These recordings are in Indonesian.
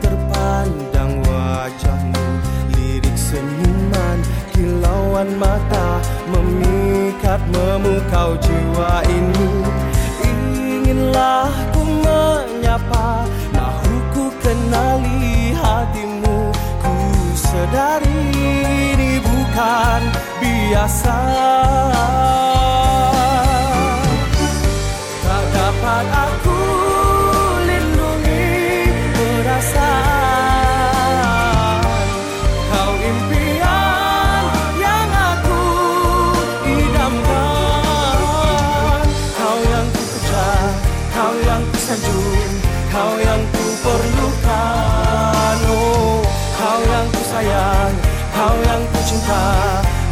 terpandang wajahmu. Lirik senyuman, kilauan mata Memikat memukau jiwa ini. Inginlah ku menyapa Mahu ku kenali hatimu. Ku sedari ini bukan biasa sayang, kau yang ku cinta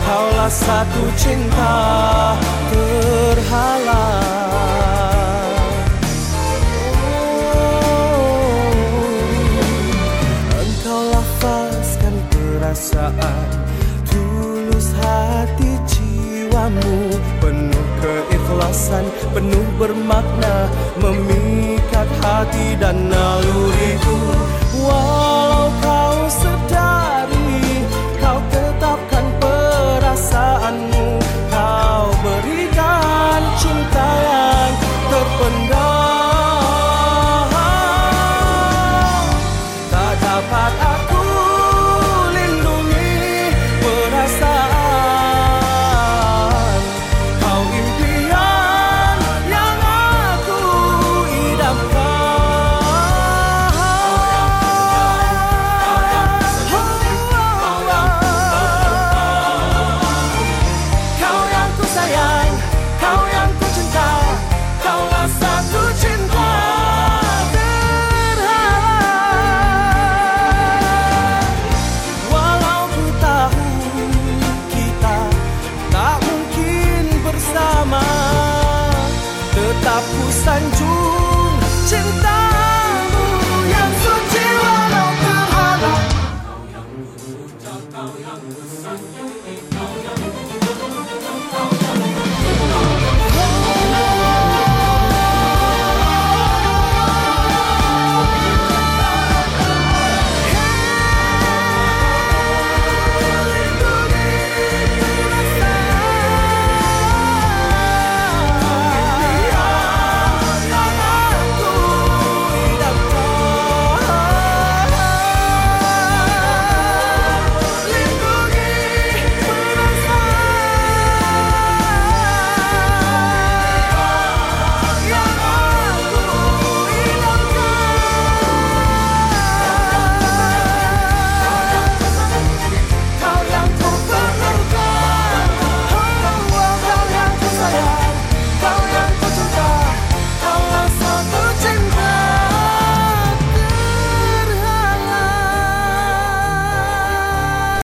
Kaulah satu cinta terhalang oh, Engkau lafazkan perasaan Tulus hati jiwamu. Penuh keikhlasan, penuh bermakna Memikat hati dan naluriku tetap ku sanjung yang suci walau terhalang kau yang ku puja kau yang ku sanjung